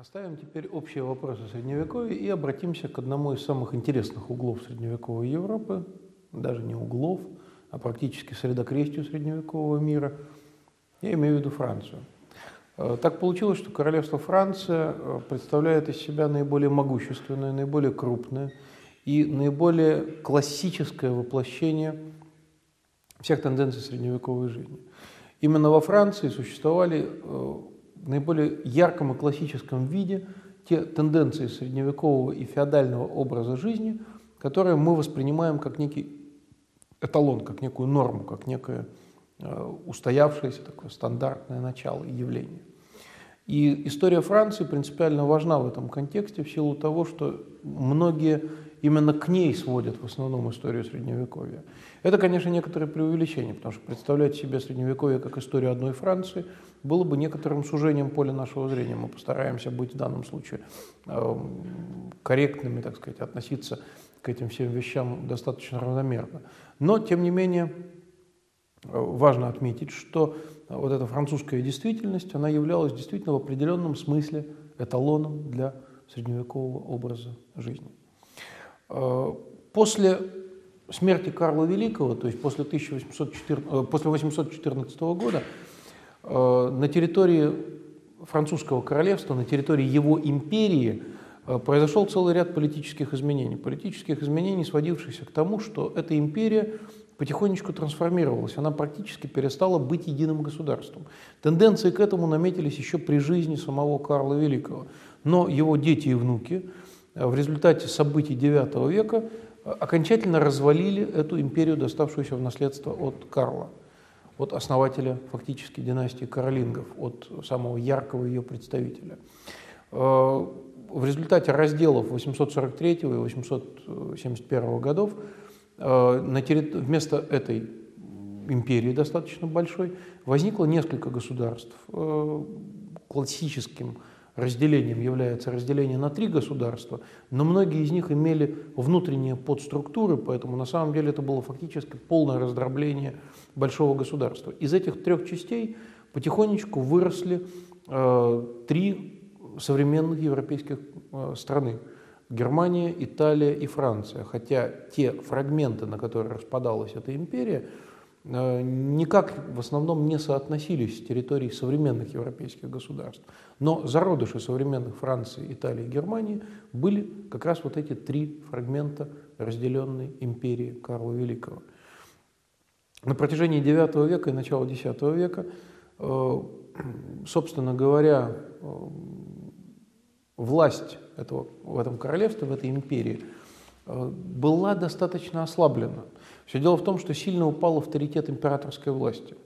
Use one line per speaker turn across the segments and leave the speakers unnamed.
Оставим теперь общие вопросы Средневековья и обратимся к одному из самых интересных углов Средневековой Европы, даже не углов, а практически средокрестию Средневекового мира. Я имею в виду Францию. Э, так получилось, что королевство Франция э, представляет из себя наиболее могущественное, наиболее крупное и наиболее классическое воплощение всех тенденций средневековой жизни. Именно во Франции существовали э, наиболее ярком и классическом виде те тенденции средневекового и феодального образа жизни, которые мы воспринимаем как некий эталон, как некую норму, как некое э, устоявшееся такое стандартное начало и явление. И история Франции принципиально важна в этом контексте в силу того, что многие именно к ней сводят в основном историю Средневековья. Это, конечно, некоторое преувеличение, потому что представлять себе Средневековье как историю одной Франции было бы некоторым сужением поля нашего зрения. Мы постараемся быть в данном случае эм, корректными, так сказать, относиться к этим всем вещам достаточно равномерно. Но, тем не менее, э, важно отметить, что вот эта французская действительность, она являлась действительно в определенном смысле эталоном для средневекового образа жизни. Э, после смерти Карла Великого, то есть после, 1814, э, после 814 года, э, на территории французского королевства, на территории его империи произошел целый ряд политических изменений. Политических изменений, сводившихся к тому, что эта империя потихонечку трансформировалась, она практически перестала быть единым государством. Тенденции к этому наметились еще при жизни самого Карла Великого. Но его дети и внуки – в результате событий IX века э, окончательно развалили эту империю, доставшуюся в наследство от Карла, от основателя фактически династии Каролингов, от самого яркого ее представителя. Э, в результате разделов 843 и 871 годов на вместо этой империи достаточно большой возникло несколько государств. Классическим разделением является разделение на три государства, но многие из них имели внутренние подструктуры, поэтому на самом деле это было фактически полное раздробление большого государства. Из этих трех частей потихонечку выросли э, три современных европейских э, страны. Германия, Италия и Франция. Хотя те фрагменты, на которые распадалась эта империя, никак в основном не соотносились с территорией современных европейских государств. Но зародыши современных Франции, Италии и Германии были как раз вот эти три фрагмента разделенной империи Карла Великого. На протяжении IX века и начала X века, э, собственно говоря, э, власть этого, в этом королевстве, в этой империи была достаточно ослаблена – все дело в том, что сильно упал авторитет императорской власти.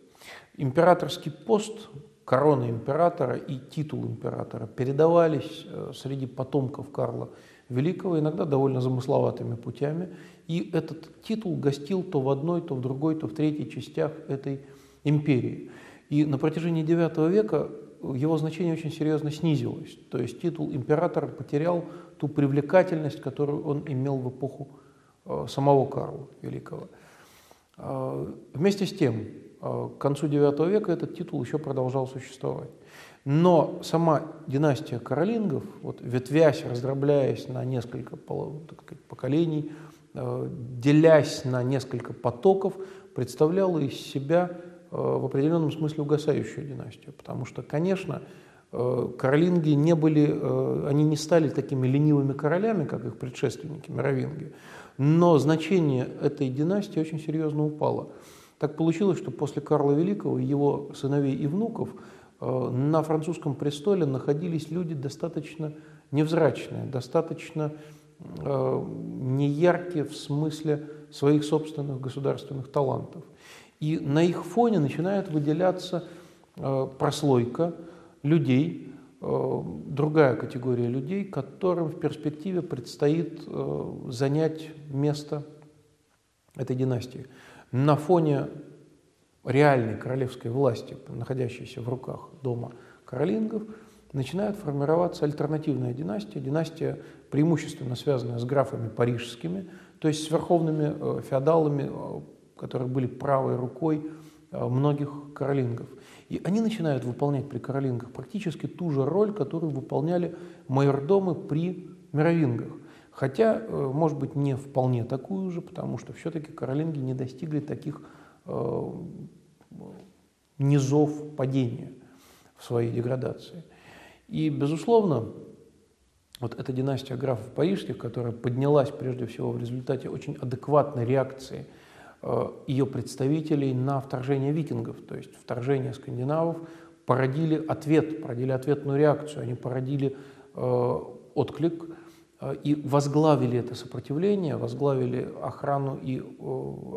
Императорский пост, корона императора и титул императора передавались э, среди потомков Карла Великого, иногда довольно замысловатыми путями, и этот титул гостил то в одной, то в другой, то в третьей частях этой империи. И на протяжении IX века его значение очень серьезно снизилось. То есть титул императора потерял ту привлекательность, которую он имел в эпоху Э, самого Карла Великого. Э, вместе с тем, э, к концу IX века этот титул еще продолжал существовать. Но сама династия Каролингов, вот, ветвясь, раздробляясь на несколько поколений, делясь на несколько потоков, представляла из себя в определенном смысле угасающую династию. Потому что, конечно, Каролинги не были, они не стали такими ленивыми королями, как их предшественники, мировинги, но значение этой династии очень серьезно упало. Так получилось, что после Карла Великого, его сыновей и внуков, э, на французском престоле находились люди достаточно невзрачные, достаточно э, неяркие в смысле своих собственных государственных талантов. И на их фоне начинает выделяться э, прослойка людей, другая категория людей, которым в перспективе предстоит э, занять место этой династии. На фоне реальной королевской власти, находящейся в руках дома Каролингов, начинает формироваться альтернативная династия, династия преимущественно связанная с графами парижскими, то есть с верховными э, феодалами, которые были правой рукой многих каролингов. И они начинают выполнять при каролингах практически ту же роль, которую выполняли майордомы при мировингах. Хотя, может быть, не вполне такую же, потому что все-таки каролинги не достигли таких э, низов падения в своей деградации. И, безусловно, вот эта династия графов парижских, которая поднялась прежде всего в результате очень адекватной реакции э, ее представителей на вторжение викингов, то есть вторжение скандинавов, породили ответ, породили ответную реакцию, они породили э, отклик э, и возглавили это сопротивление, возглавили охрану и э,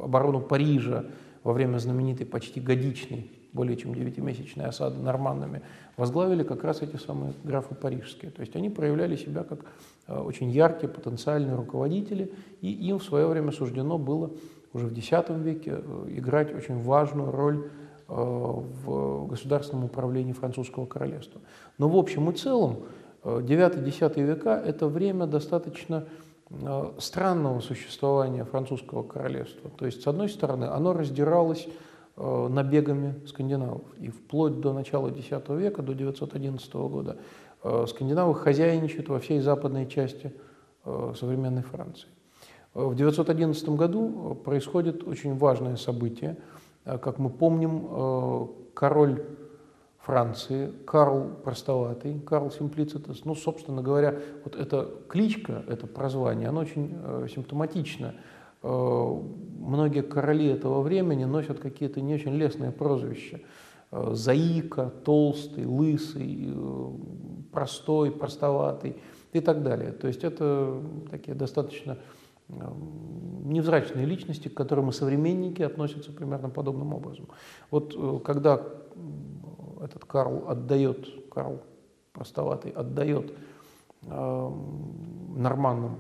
оборону Парижа во время знаменитой почти годичной более чем девятимесячной осады норманнами, возглавили как раз эти самые графы парижские. То есть они проявляли себя как э, очень яркие потенциальные руководители, и им в свое время суждено было уже в X веке э, играть очень важную роль э, в государственном управлении французского королевства. Но в общем и целом 9-10 века – это время достаточно странного существования французского королевства. То есть, с одной стороны, оно раздиралось Э, набегами скандинавов. И вплоть до начала X века, до 911 года, э, скандинавы хозяйничают во всей западной части э, современной Франции. В 911 году происходит очень важное событие. Как мы помним, король Франции, Карл Простоватый, Карл Симплицитес, ну, собственно говоря, вот эта кличка, это прозвание, оно очень симптоматично – Э, многие короли этого времени носят какие-то не очень лестные прозвища. Э, Заика, толстый, лысый, э, простой, простоватый и так далее. То есть это такие достаточно невзрачные личности, к которым и современники относятся примерно подобным образом. Вот когда этот Карл отдает, Карл простоватый, отдает э, норманным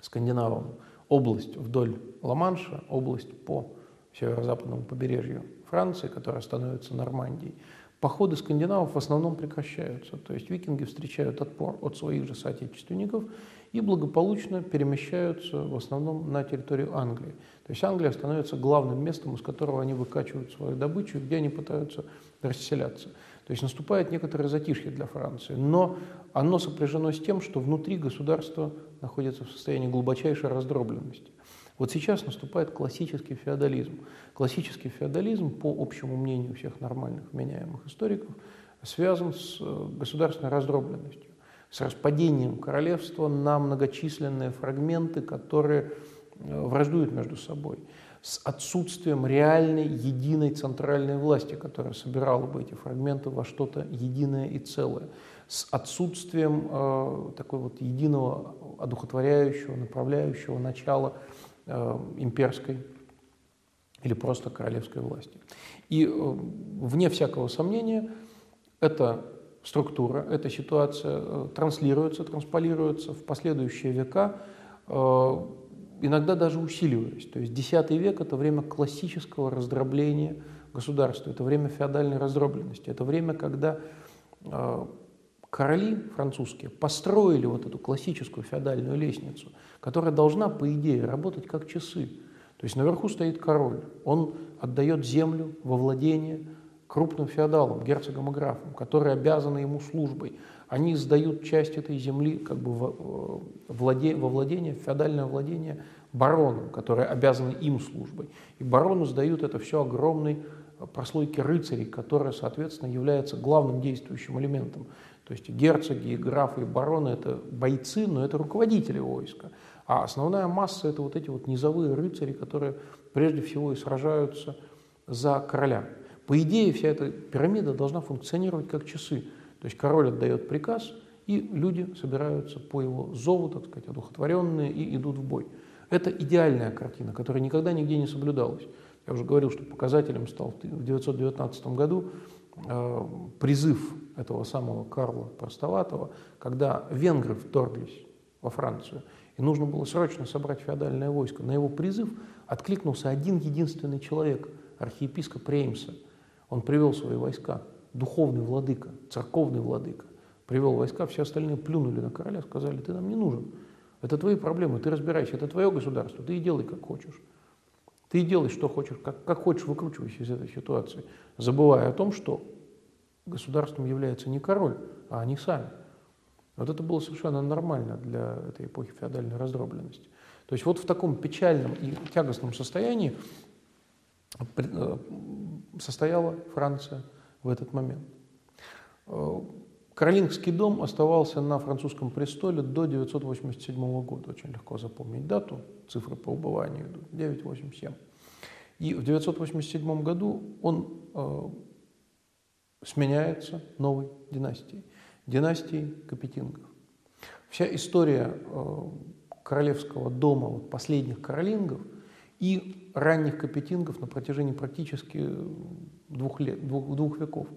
скандинавам область вдоль Ла-Манша, область по северо-западному побережью Франции, которая становится Нормандией, походы скандинавов в основном прекращаются. То есть викинги встречают отпор от своих же соотечественников и благополучно перемещаются в основном на территорию Англии. То есть Англия становится главным местом, из которого они выкачивают свою добычу, где они пытаются расселяться. То есть наступает некоторое затишье для Франции, но оно сопряжено с тем, что внутри государства находится в состоянии глубочайшей раздробленности. Вот сейчас наступает классический феодализм. Классический феодализм, по общему мнению всех нормальных вменяемых историков, связан с э, государственной раздробленностью, с распадением королевства на многочисленные фрагменты, которые э, враждуют между собой с отсутствием реальной единой центральной власти, которая собирала бы эти фрагменты во что-то единое и целое, с отсутствием э, такой вот единого одухотворяющего, направляющего начала э, имперской или просто королевской власти. И э, вне всякого сомнения эта структура, эта ситуация э, транслируется, трансполируется в последующие века э, иногда даже усиливаясь. То есть X век – это время классического раздробления государства, это время феодальной раздробленности, это время, когда э, короли французские построили вот эту классическую феодальную лестницу, которая должна, по идее, работать как часы. То есть наверху стоит король, он отдает землю во владение крупным феодалам, герцогам и графам, которые обязаны ему службой – они сдают часть этой земли как бы во, э, владе, во владение, феодальное владение баронам, которые обязаны им службой. И бароны сдают это все огромной прослойке рыцарей, которая, соответственно, является главным действующим элементом. То есть герцоги, и графы, и бароны – это бойцы, но это руководители войска. А основная масса – это вот эти вот низовые рыцари, которые прежде всего и сражаются за короля. По идее, вся эта пирамида должна функционировать как часы. То есть король отдает приказ, и люди собираются по его зову, так сказать, одухотворенные, и идут в бой. Это идеальная картина, которая никогда нигде не соблюдалась. Я уже говорил, что показателем стал в 1919 году э, призыв этого самого Карла Простоватого, когда венгры вторглись во Францию, и нужно было срочно собрать феодальное войско. На его призыв откликнулся один единственный человек, архиепископ Реймса. Он привел свои войска – духовный владыка, церковный владыка, привел войска, все остальные плюнули на короля, сказали, ты нам не нужен, это твои проблемы, ты разбирайся, это твое государство, ты и делай как хочешь. Ты делай, что хочешь, как, как хочешь, выкручивайся из этой ситуации, забывая о том, что государством является не король, а они сами. Вот это было совершенно нормально для этой эпохи феодальной раздробленности. То есть вот в таком печальном и тягостном состоянии состояла Франция в этот момент. Э, Каролингский дом оставался на французском престоле до 987 года. Очень легко запомнить дату, цифры по убыванию идут, 987. И в 987 году он э, сменяется новой династией, династией Капетингов. Вся история э, королевского дома вот, последних каролингов и ранних капетингов на протяжении практически двух, лет, двух, двух веков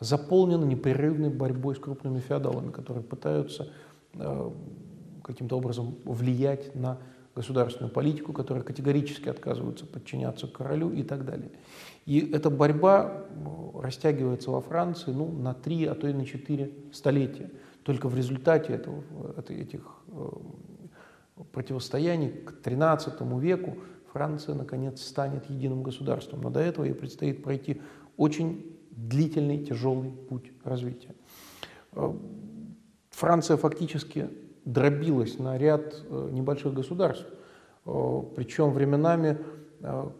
заполнена непрерывной борьбой с крупными феодалами, которые пытаются э, каким-то образом влиять на государственную политику, которые категорически отказываются подчиняться королю и так далее. И эта борьба э, растягивается во Франции ну, на три, а то и на четыре столетия. Только в результате этого, этих э, противостояний к XIII веку Франция, наконец, станет единым государством. Но до этого ей предстоит пройти очень длительный, тяжелый путь развития. Э, Франция фактически дробилась на ряд э, небольших государств. Э, Причем временами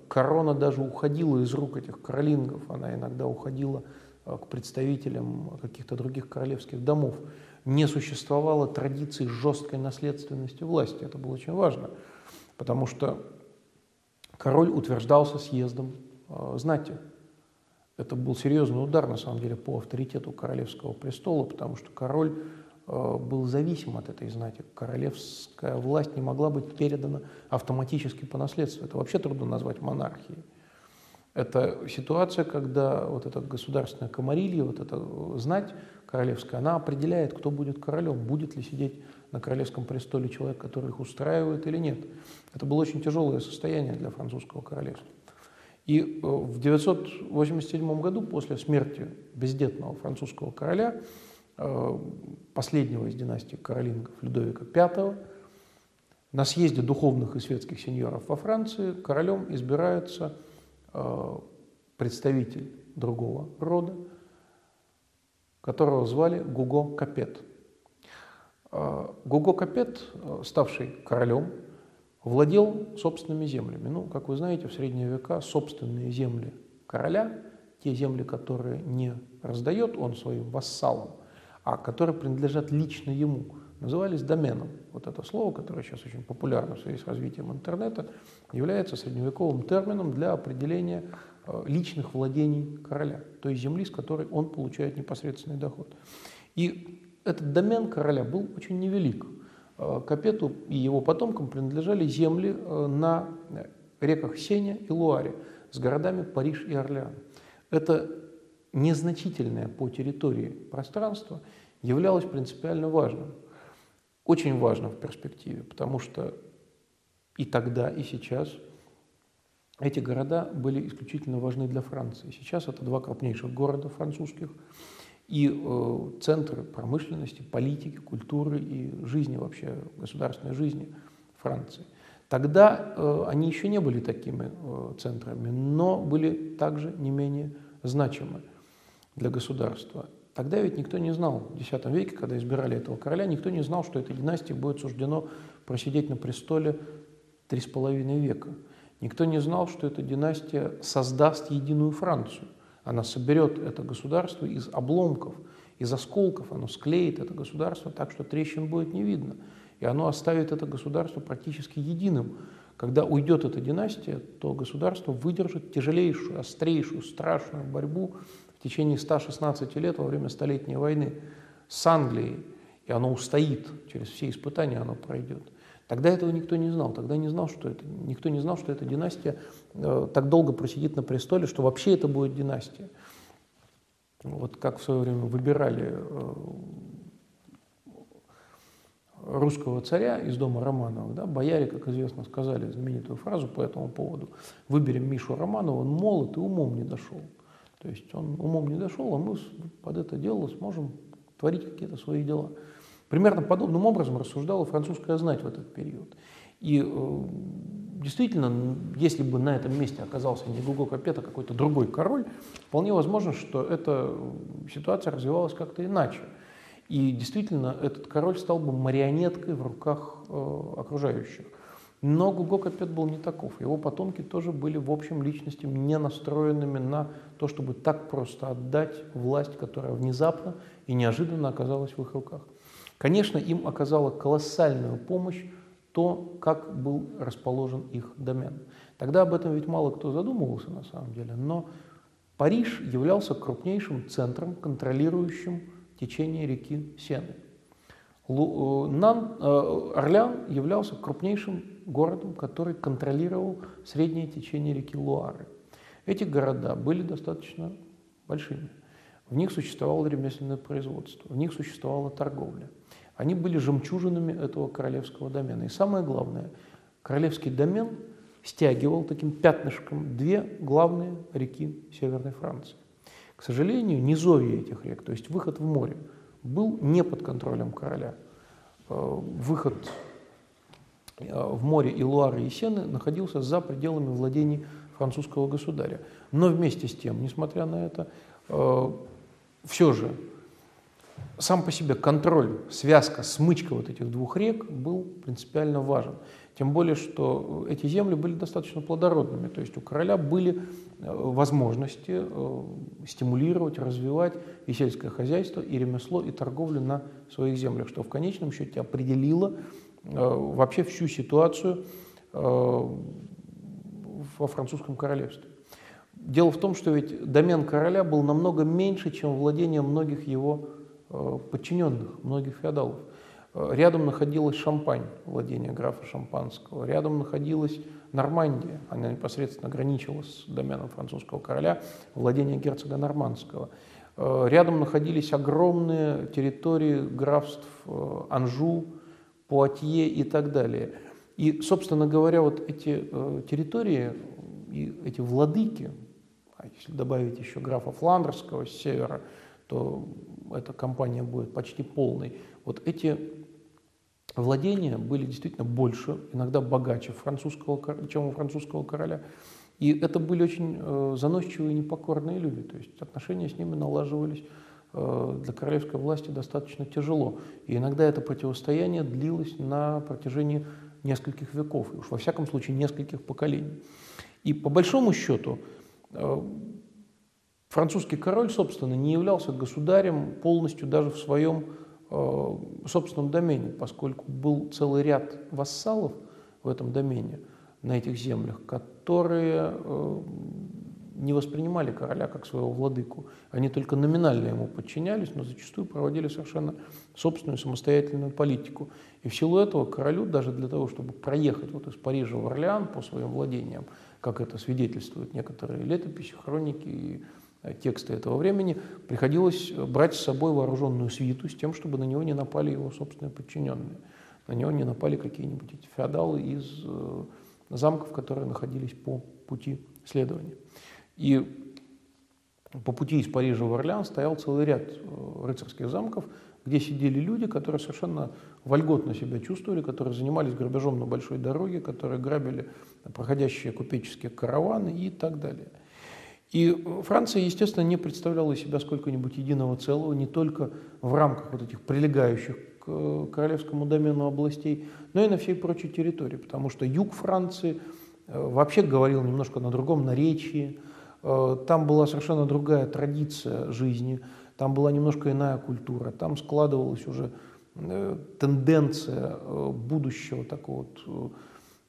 корона даже уходила из рук этих королингов. Она иногда уходила к представителям каких-то других королевских домов. Не существовало традиции жесткой наследственности власти. Это было очень важно, потому что король утверждался съездом знати. Это был серьезный удар, на самом деле, по авторитету королевского престола, потому что король э, был зависим от этой знати. Королевская власть не могла быть передана автоматически по наследству. Это вообще трудно назвать монархией. Это ситуация, когда вот эта государственная комарилья, вот эта знать королевская, она определяет, кто будет королем, будет ли сидеть на королевском престоле человек, который их устраивает или нет. Это было очень тяжелое состояние для французского королевства. И э, в 987 году, после смерти бездетного французского короля, э, последнего из династии Каролингов, Людовика V, на съезде духовных и светских сеньоров во Франции королем избирается э, представитель другого рода, которого звали Гуго Капет. Гуго Капет, ставший королем, владел собственными землями. Ну, как вы знаете, в средние века собственные земли короля, те земли, которые не раздает он своим вассалам, а которые принадлежат лично ему, назывались доменом. Вот это слово, которое сейчас очень популярно в связи с развитием интернета, является средневековым термином для определения э, личных владений короля, той земли, с которой он получает непосредственный доход. И этот домен короля был очень невелик – Э, Капету и его потомкам принадлежали земли э, на реках Сеня и Луаре с городами Париж и Орлеан. Это незначительное по территории пространство являлось принципиально важным. Очень важно в перспективе, потому что и тогда, и сейчас эти города были исключительно важны для Франции. Сейчас это два крупнейших города французских – и э, центры промышленности, политики, культуры и жизни вообще, государственной жизни Франции. Тогда э, они еще не были такими э, центрами, но были также не менее значимы для государства. Тогда ведь никто не знал, в X веке, когда избирали этого короля, никто не знал, что этой династии будет суждено просидеть на престоле три с половиной века. Никто не знал, что эта династия создаст единую Францию – она соберет это государство из обломков, из осколков, оно склеит это государство так, что трещин будет не видно. И оно оставит это государство практически единым. Когда уйдет эта династия, то государство выдержит тяжелейшую, острейшую, страшную борьбу в течение 116 лет во время Столетней войны с Англией. И оно устоит, через все испытания оно пройдет. Тогда этого никто не знал. Тогда не знал, что это, никто не знал, что эта династия э, так долго просидит на престоле, что вообще это будет династия. Вот как в свое время выбирали э, русского царя из дома Романовых, да, бояре, как известно, сказали знаменитую фразу по этому поводу. Выберем Мишу Романова, он молод и умом не дошел. То есть он умом не дошел, а мы под это дело сможем творить какие-то свои дела. Примерно подобным образом рассуждала французская знать в этот период. И действительно, если бы на этом месте оказался не Гуго Капет, а какой-то другой король, вполне возможно, что эта ситуация развивалась как-то иначе. И действительно, этот король стал бы марионеткой в руках э, окружающих. Но Гуго Капет был не таков. Его потомки тоже были, в общем, личностями не настроенными на то, чтобы так просто отдать власть, которая внезапно и неожиданно оказалась в их руках. Конечно, им оказала колоссальную помощь то, как был расположен их домен. Тогда об этом ведь мало кто задумывался на самом деле, но Париж являлся крупнейшим центром, контролирующим течение реки Сены. Э, Нан, э, Орлян являлся крупнейшим городом, который контролировал среднее течение реки Луары. Эти города были достаточно большими. В них существовало ремесленное производство, в них существовала торговля. Они были жемчужинами этого королевского домена. И самое главное, королевский домен стягивал таким пятнышком две главные реки Северной Франции. К сожалению, низовье этих рек, то есть выход в море, был не под контролем короля. Э, выход э, в море и Луары и Сены находился за пределами владений французского государя. Но вместе с тем, несмотря на это, э, все же сам по себе контроль, связка, смычка вот этих двух рек был принципиально важен. Тем более, что эти земли были достаточно плодородными, то есть у короля были э, возможности э, стимулировать, развивать и сельское хозяйство, и ремесло, и торговлю на своих землях, что в конечном счете определило э, вообще всю ситуацию во французском королевстве. Дело в том, что ведь домен короля был намного меньше, чем владение многих его подчиненных, многих феодалов. Э, рядом находилась Шампань, владение графа Шампанского. Рядом находилась Нормандия, она непосредственно ограничивалась с доменом французского короля, владение герцога Нормандского. Э, рядом находились огромные территории графств Анжу, Пуатье и так далее. И, собственно говоря, вот эти территории и эти владыки, а если добавить еще графа Фландерского с севера, то эта компания будет почти полной. Вот эти владения были действительно больше, иногда богаче французского, чем у французского короля. И это были очень э, заносчивые и непокорные люди. То есть отношения с ними налаживались э, для королевской власти достаточно тяжело. И иногда это противостояние длилось на протяжении нескольких веков, и уж во всяком случае нескольких поколений. И по большому счету э, Французский король, собственно, не являлся государем полностью даже в своем э, собственном домене, поскольку был целый ряд вассалов в этом домене, на этих землях, которые э, не воспринимали короля как своего владыку. Они только номинально ему подчинялись, но зачастую проводили совершенно собственную самостоятельную политику. И в силу этого королю, даже для того, чтобы проехать вот из Парижа в Орлеан по своим владениям, как это свидетельствуют некоторые летописи, хроники и тексты этого времени, приходилось брать с собой вооруженную свиту с тем, чтобы на него не напали его собственные подчиненные. На него не напали какие-нибудь эти феодалы из э, замков, которые находились по пути следования. И по пути из Парижа в Орлеан стоял целый ряд э, рыцарских замков, где сидели люди, которые совершенно вольготно себя чувствовали, которые занимались грабежом на большой дороге, которые грабили проходящие купеческие караваны и так далее. И Франция, естественно, не представляла из себя сколько-нибудь единого целого, не только в рамках вот этих прилегающих к королевскому домену областей, но и на всей прочей территории, потому что юг Франции э, вообще говорил немножко на другом наречии, э, там была совершенно другая традиция жизни, там была немножко иная культура, там складывалась уже э, тенденция будущего такого вот Э,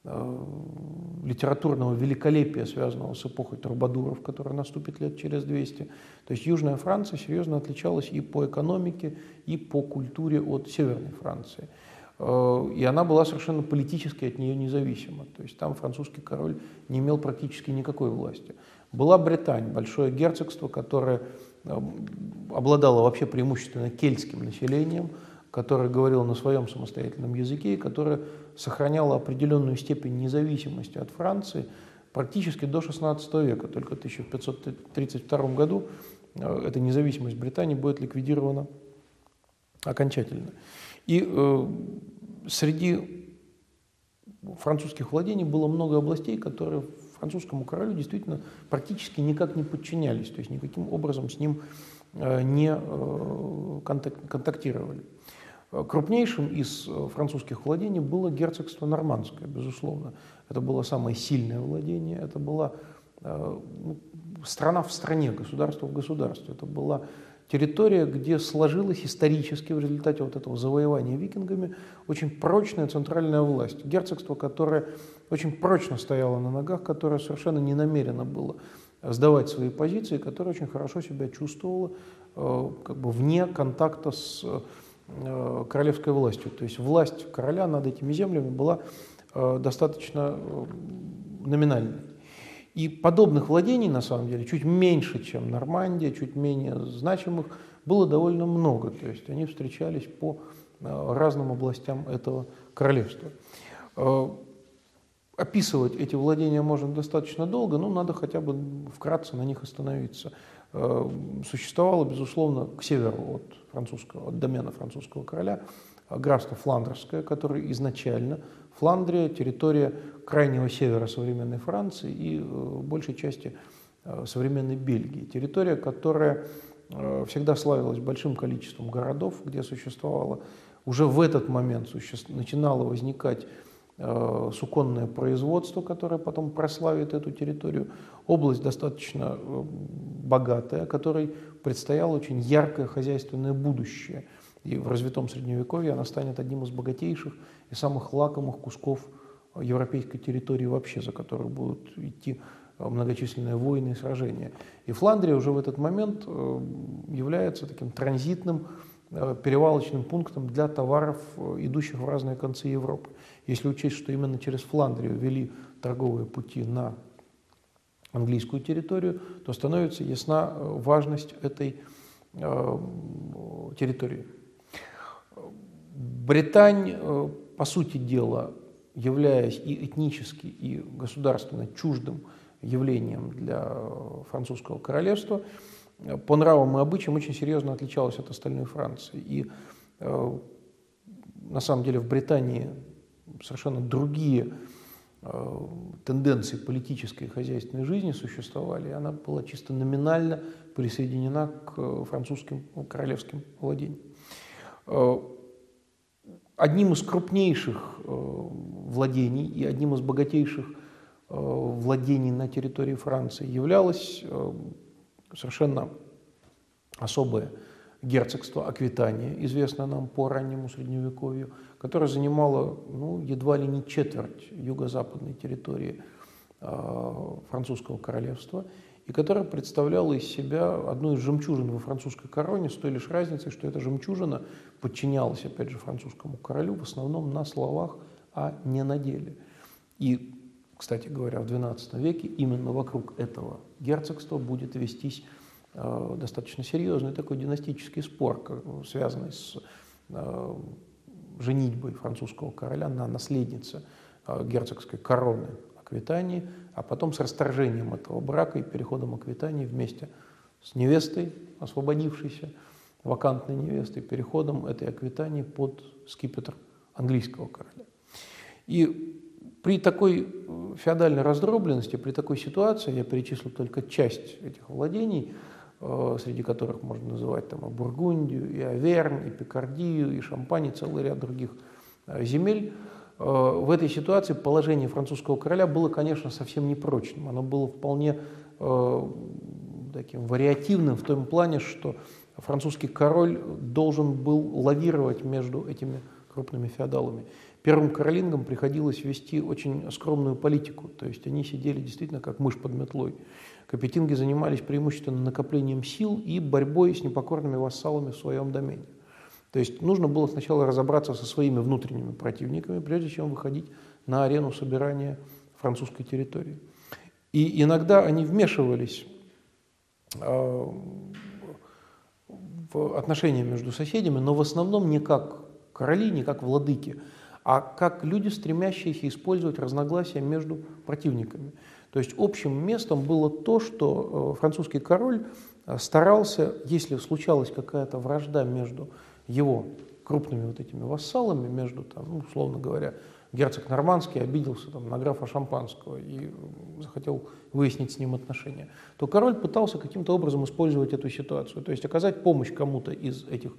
литературного великолепия, связанного с эпохой Трубадуров, которая наступит лет через 200. То есть Южная Франция серьезно отличалась и по экономике, и по культуре от Северной Франции. Э, и она была совершенно политически от нее независима. То есть там французский король не имел практически никакой власти. Была Британь, большое герцогство, которое э, обладало вообще преимущественно кельтским населением, которое говорило на своем самостоятельном языке и которое сохраняло определенную степень независимости от Франции практически до XVI века. Только в 1532 году э, эта независимость Британии будет ликвидирована окончательно. И э, среди французских владений было много областей, которые французскому королю действительно практически никак не подчинялись, то есть никаким образом с ним э, не э, контактировали. Крупнейшим из французских владений было герцогство Нормандское, безусловно. Это было самое сильное владение, это была ну, страна в стране, государство в государстве. Это была территория, где сложилась исторически в результате вот этого завоевания викингами очень прочная центральная власть. Герцогство, которое очень прочно стояло на ногах, которое совершенно не намерено было сдавать свои позиции, которое очень хорошо себя чувствовало э, как бы вне контакта с э, королевской властью. То есть власть короля над этими землями была э, достаточно номинальной. И подобных владений, на самом деле, чуть меньше, чем Нормандия, чуть менее значимых, было довольно много. То есть они встречались по э, разным областям этого королевства. Э, описывать эти владения можно достаточно долго, но надо хотя бы вкратце на них остановиться. Э, существовало, безусловно, к северу от, французского, от домена французского короля графство Фландерское, которое изначально Фландрия, территория крайнего севера современной Франции и э, большей части э, современной Бельгии. Территория, которая э, всегда славилась большим количеством городов, где существовало уже в этот момент суще... начинало возникать суконное производство, которое потом прославит эту территорию. Область достаточно богатая, которой предстояло очень яркое хозяйственное будущее. И в развитом Средневековье она станет одним из богатейших и самых лакомых кусков европейской территории вообще, за которую будут идти э, многочисленные войны и сражения. И Фландрия уже в этот момент э, является таким транзитным э, перевалочным пунктом для товаров, идущих в разные концы Европы. Если учесть, что именно через Фландрию вели торговые пути на английскую территорию, то становится ясна важность этой территории. Британь, по сути дела, являясь и этнически, и государственно чуждым явлением для французского королевства, по нравам и обычаям очень серьезно отличалась от остальной Франции. И э, на самом деле в Британии совершенно другие э, тенденции политической и хозяйственной жизни существовали, и она была чисто номинально присоединена к французским королевским владениям. Э, одним из крупнейших э, владений и одним из богатейших э, владений на территории Франции являлось э, совершенно особое герцогство Аквитания, известное нам по раннему Средневековью, которое занимало ну, едва ли не четверть юго-западной территории французского королевства – и которая представляла из себя одну из жемчужин во французской короне, с той лишь разницей, что эта жемчужина подчинялась, опять же, французскому королю в основном на словах, а не на деле. И, кстати говоря, в XII веке именно вокруг этого герцогства будет вестись э, достаточно серьезный такой династический спор, связанный с э, женитьбой французского короля на наследнице э, герцогской короны Аквитании, а потом с расторжением этого брака и переходом Аквитании вместе с невестой, освободившейся, вакантной невестой, переходом этой Аквитании под скипетр английского короля. И при такой э, феодальной раздробленности, при такой ситуации, я перечислил только часть этих владений, э, среди которых можно называть там, и Бургундию, и Аверн, и Пикардию, и Шампань, и целый ряд других э, земель, Э, в этой ситуации положение французского короля было, конечно, совсем непрочным. Оно было вполне таким вариативным в том плане, что французский король должен был лавировать между этими крупными феодалами. Первым каролингам приходилось вести очень скромную политику, то есть они сидели действительно как мышь под метлой. Капетинги занимались преимущественно накоплением сил и борьбой с непокорными вассалами в своем домене. То есть нужно было сначала разобраться со своими внутренними противниками, прежде чем выходить на арену собирания французской территории. И иногда они вмешивались э, в отношения между соседями, но в основном не как короли, не как владыки, а как люди, стремящиеся использовать разногласия между противниками. То есть общим местом было то, что э, французский король старался, если случалась какая-то вражда между его крупными вот этими вассалами между, там, ну, условно говоря, герцог Нормандский обиделся там, на графа Шампанского и захотел выяснить с ним отношения, то король пытался каким-то образом использовать эту ситуацию, то есть оказать помощь кому-то из этих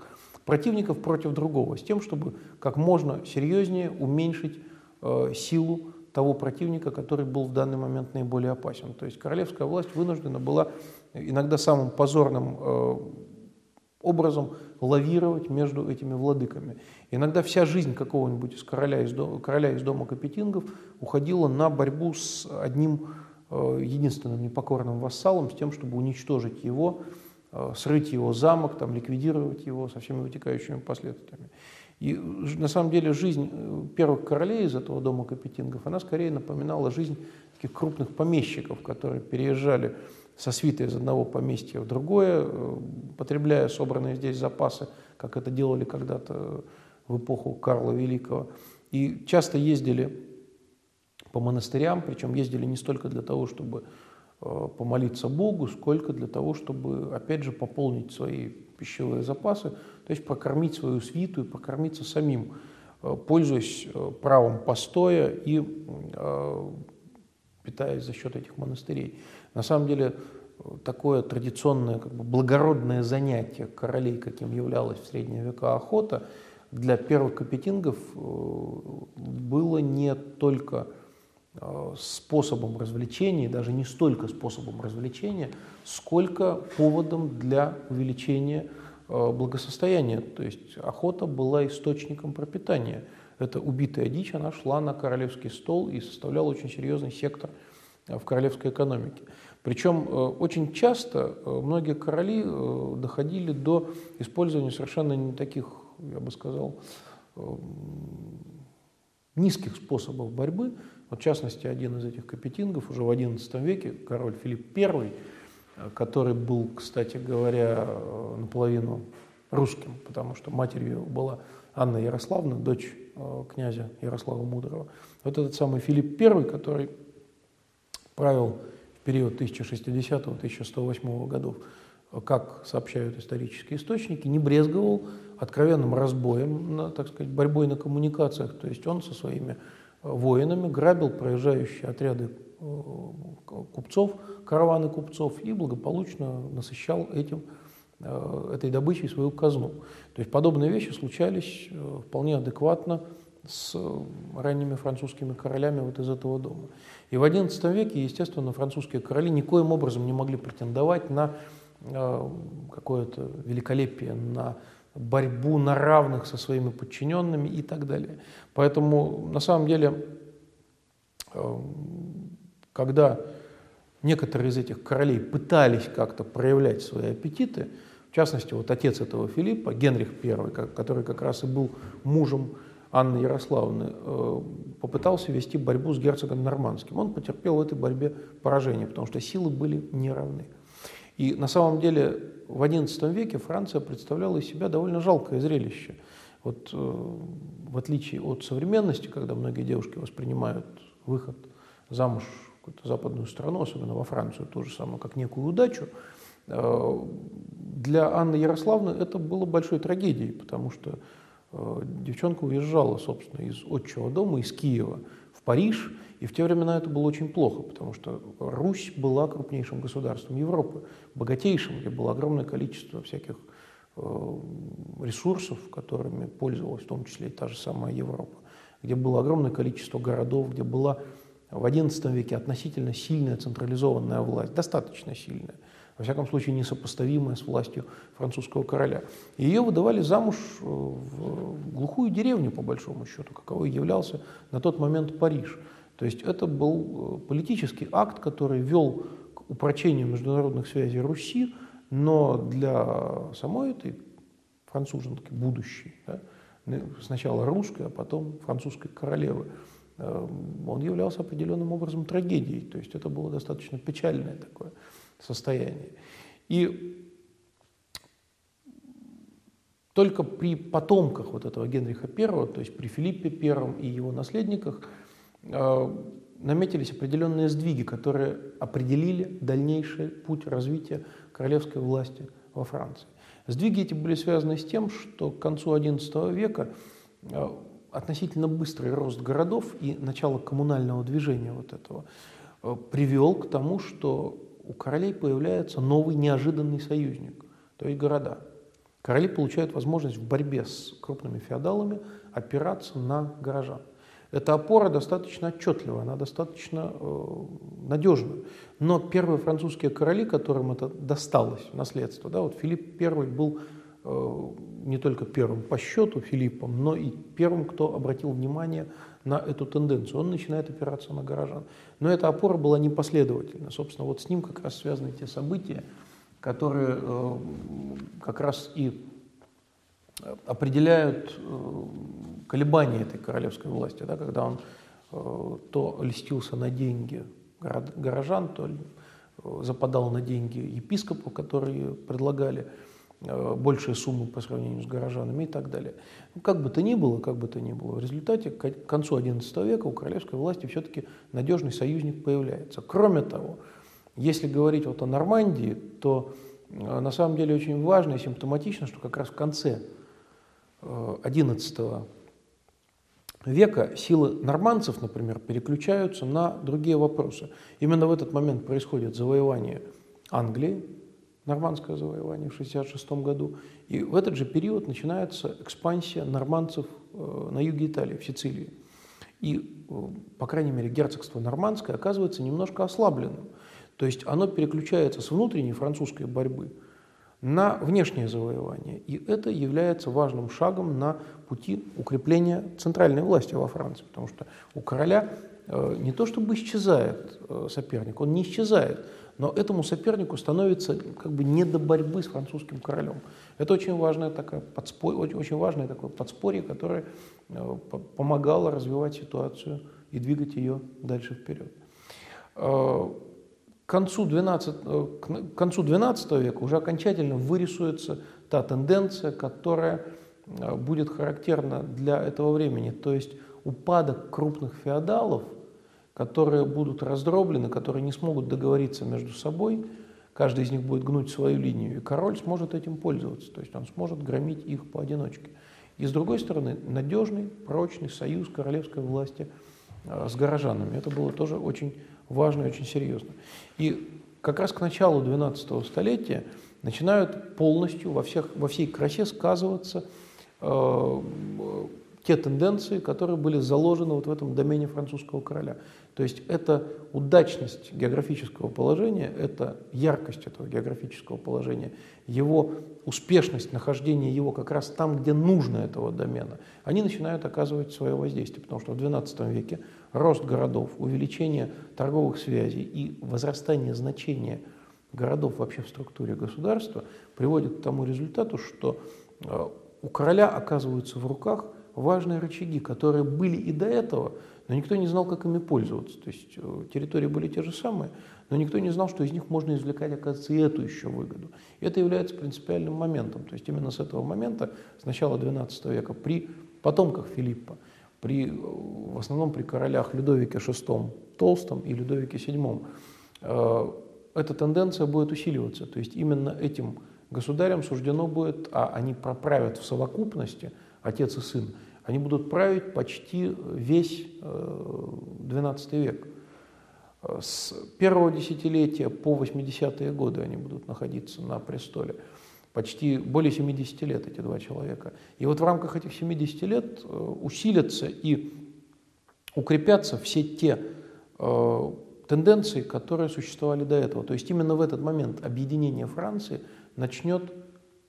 противников против другого, с тем, чтобы как можно серьезнее уменьшить э, силу того противника, который был в данный момент наиболее опасен. То есть королевская власть вынуждена была иногда самым позорным э, образом лавировать между этими владыками. Иногда вся жизнь какого-нибудь из короля из, дома, короля из дома Капетингов уходила на борьбу с одним э, единственным непокорным вассалом, с тем, чтобы уничтожить его, срыть его замок, там, ликвидировать его со всеми вытекающими последствиями. И на самом деле жизнь э, первых королей из этого дома Капетингов, она скорее напоминала жизнь таких крупных помещиков, которые переезжали со свитой из одного поместья в другое, э, потребляя собранные здесь запасы, как это делали когда-то в эпоху Карла Великого. И часто ездили по монастырям, причем ездили не столько для того, чтобы э, помолиться Богу, сколько для того, чтобы, опять же, пополнить свои пищевые запасы, то есть прокормить свою свиту и прокормиться самим, э, пользуясь правом постоя и питаясь за счет этих монастырей. На самом деле такое традиционное как бы, благородное занятие королей, каким являлась в средние века охота, для первых капетингов э, было не только э, способом развлечения, даже не столько способом развлечения, сколько поводом для увеличения э, благосостояния. То есть охота была источником пропитания. Эта убитая дичь, она шла на королевский стол и составляла очень серьезный сектор в королевской экономике. Причем э, очень часто э, многие короли э, доходили до использования совершенно не таких, я бы сказал, низких способов борьбы. Вот, в частности, один из этих капетингов уже в XI веке, король Филипп I, который был, кстати говоря, наполовину русским, потому что матерью была Анна Ярославна, дочь князя Ярослава Мудрого. Вот этот самый Филипп I, который правил период 1060-1108 годов, как сообщают исторические источники, не брезговал откровенным разбоем, так сказать, борьбой на коммуникациях. То есть он со своими э, воинами грабил проезжающие отряды э, купцов, караваны купцов и благополучно насыщал этим, э, этой добычей свою казну. То есть подобные вещи случались вполне адекватно с ранними французскими королями вот из этого дома. И в XI веке, естественно, французские короли никоим образом не могли претендовать на э, какое-то великолепие, на борьбу на равных со своими подчиненными и так далее. Поэтому, на самом деле, э, когда некоторые из этих королей пытались как-то проявлять свои аппетиты, в частности, вот отец этого Филиппа, Генрих I, который как раз и был мужем Анны Ярославны, э, попытался вести борьбу с герцогом Нормандским. Он потерпел в этой борьбе поражение, потому что силы были неравны. И на самом деле в XI веке Франция представляла из себя довольно жалкое зрелище. Вот э, в отличие от современности, когда многие девушки воспринимают выход замуж в какую-то западную страну, особенно во Францию, то же самое, как некую удачу, э, для Анны Ярославны это было большой трагедией, потому что Э, девчонка уезжала, собственно, из отчего дома, из Киева Париж, и в те времена это было очень плохо, потому что Русь была крупнейшим государством Европы, богатейшим, где было огромное количество всяких э, ресурсов, которыми пользовалась в том числе и та же самая Европа, где было огромное количество городов, где была в XI веке относительно сильная централизованная власть, достаточно сильная – во всяком случае несопоставимая с властью французского короля. Ее выдавали замуж э, в глухую деревню, по большому счету, каковой являлся на тот момент Париж. То есть это был э, политический акт, который вел к упрочению международных связей Руси, но для самой этой француженки будущей, да, сначала русской, а потом французской королевы, э, он являлся определенным образом трагедией. То есть это было достаточно печальное такое состоянии. И только при потомках вот этого Генриха I, то есть при Филиппе I и его наследниках, э, наметились определенные сдвиги, которые определили дальнейший путь развития королевской власти во Франции. Сдвиги эти были связаны с тем, что к концу XI века э, относительно быстрый рост городов и начало коммунального движения вот этого э, привел к тому, что у королей появляется новый неожиданный союзник, то есть города. Короли получают возможность в борьбе с крупными феодалами опираться на горожан. Эта опора достаточно отчетливая, она достаточно э, надежная. Но первые французские короли, которым это досталось наследство, да, вот Филипп I был э, не только первым по счету Филиппом, но и первым, кто обратил внимание на эту тенденцию. Он начинает опираться на горожан. Но эта опора была непоследовательна. Собственно, вот с ним как раз связаны те события, которые э, как раз и определяют э, колебания этой королевской власти, да, когда он э, то льстился на деньги горожан, то э, западал на деньги епископов, которые предлагали большие суммы по сравнению с горожанами и так далее. Ну, как бы то ни было, как бы то ни было, в результате к концу XI века у королевской власти все-таки надежный союзник появляется. Кроме того, если говорить вот о Нормандии, то на самом деле очень важно и симптоматично, что как раз в конце XI века силы нормандцев, например, переключаются на другие вопросы. Именно в этот момент происходит завоевание Англии, нормандское завоевание в 1966 году, и в этот же период начинается экспансия нормандцев э, на юге Италии, в Сицилии. И, э, по крайней мере, герцогство нормандское оказывается немножко ослабленным. То есть оно переключается с внутренней французской борьбы – на внешнее завоевание. И это является важным шагом на пути укрепления центральной власти во Франции, потому что у короля э, не то чтобы исчезает соперник, он не исчезает, но этому сопернику становится как бы не до борьбы с французским королем. Это очень важное такое подспорье, очень важное такое подспорье, которое э, помогало развивать ситуацию и двигать ее дальше вперед к концу, 12, э, к концу XII века уже окончательно вырисуется та тенденция, которая э, будет характерна для этого времени, то есть упадок крупных феодалов, которые будут раздроблены, которые не смогут договориться между собой, каждый из них будет гнуть свою линию, и король сможет этим пользоваться, то есть он сможет громить их поодиночке. И с другой стороны, надежный, прочный союз королевской власти э, с горожанами. Это было тоже очень важно и очень серьезно. И как раз к началу 12 столетия начинают полностью во, всех, во всей красе сказываться э, те тенденции, которые были заложены вот в этом домене французского короля. То есть это удачность географического положения, это яркость этого географического положения, его успешность нахождения его как раз там, где нужно этого домена, они начинают оказывать свое воздействие, потому что в XII веке рост городов, увеличение торговых связей и возрастание значения городов вообще в структуре государства приводит к тому результату, что э, у короля оказываются в руках важные рычаги, которые были и до этого, но никто не знал, как ими пользоваться. То есть э, территории были те же самые, но никто не знал, что из них можно извлекать, оказывается, и эту еще выгоду. И это является принципиальным моментом. То есть именно с этого момента, с начала XII века, при потомках Филиппа, при, в основном при королях Людовике VI Толстом и Людовике VII, э, эта тенденция будет усиливаться. То есть именно этим государям суждено будет, а они проправят в совокупности, отец и сын, они будут править почти весь XII э, век. С первого десятилетия по 80-е годы они будут находиться на престоле почти более 70 лет эти два человека. И вот в рамках этих 70 лет э, усилятся и укрепятся все те э, тенденции, которые существовали до этого. То есть именно в этот момент объединение Франции начнет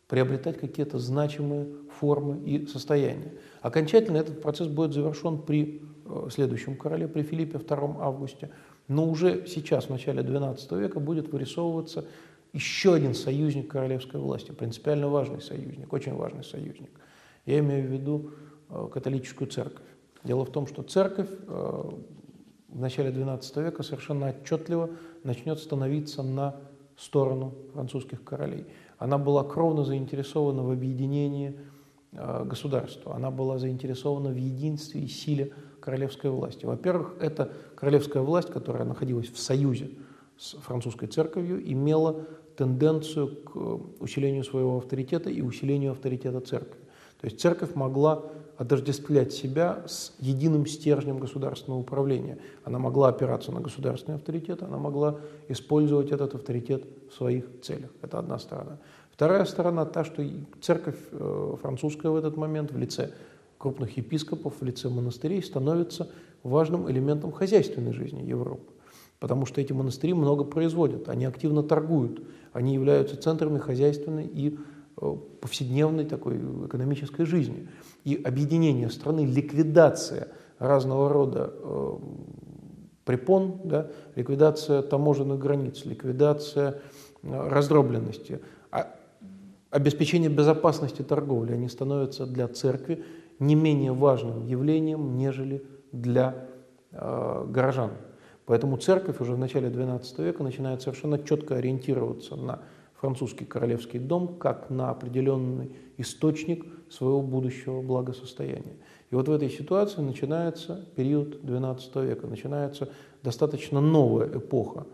приобретать какие-то значимые формы и состояния. Окончательно этот процесс будет завершен при э, следующем короле, при Филиппе II августе, но уже сейчас, в начале XII века, будет вырисовываться еще один союзник королевской власти, принципиально важный союзник, очень важный союзник. Я имею в виду э, католическую церковь. Дело в том, что церковь э, в начале XII века совершенно отчетливо начнет становиться на сторону французских королей. Она была кровно заинтересована в объединении э, государства, она была заинтересована в единстве и силе королевской власти. Во-первых, это королевская власть, которая находилась в союзе с французской церковью, имела тенденцию к усилению своего авторитета и усилению авторитета церкви. То есть церковь могла отождествлять себя с единым стержнем государственного управления. Она могла опираться на государственный авторитет, она могла использовать этот авторитет в своих целях. Это одна сторона. Вторая сторона та, что церковь э, французская в этот момент в лице крупных епископов, в лице монастырей становится важным элементом хозяйственной жизни Европы. Потому что эти монастыри много производят, они активно торгуют, они являются центрами хозяйственной и повседневной такой экономической жизни. И объединение страны, ликвидация разного рода э, препон, да, ликвидация таможенных границ, ликвидация э, раздробленности, а обеспечение безопасности торговли, они становятся для церкви не менее важным явлением, нежели для э, горожан. Поэтому церковь уже в начале XII века начинает совершенно четко ориентироваться на французский королевский дом как на определенный источник своего будущего благосостояния. И вот в этой ситуации начинается период XII века, начинается достаточно новая эпоха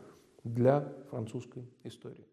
для французской истории.